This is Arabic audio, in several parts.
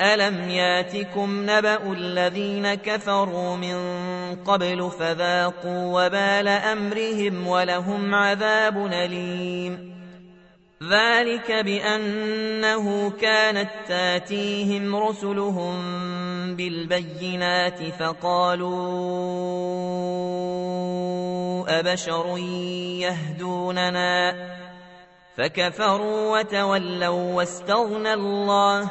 ألم ياتكم نبأ الذين كفروا من قبل فذاقوا وبال أمرهم ولهم عذاب أليم ذلك بأنه كانت تاتيهم رسلهم بالبينات فقالوا أبشر يهدوننا فكفروا وتولوا واستغنى الله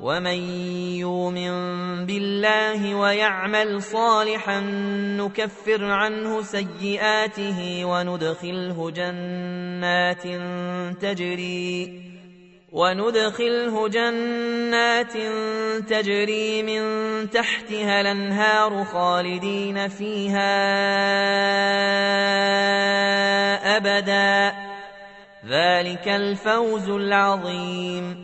ومن يؤمن بالله ويعمل صالحا نكفر عنه سيئاته وندخله جنات تجري وندخله جنات تجري من تحتها الانهار خالدين فيها ابدا ذلك الفوز العظيم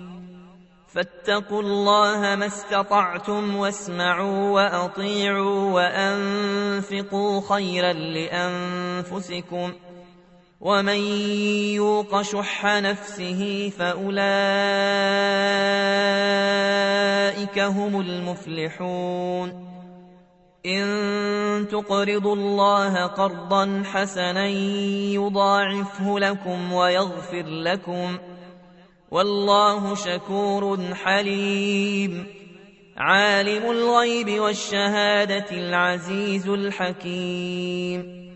فاتقوا الله ما استطعتم واسمعوا وأطيعوا وأنفقوا خيرا لأنفسكم ومن يوق شح نفسه فأولئك هم المفلحون إن تقرضوا الله قرضا حسنا يضاعفه لكم ويغفر لكم والله شكور حليم. عالم الغيب والشهادة العزيز الحكيم.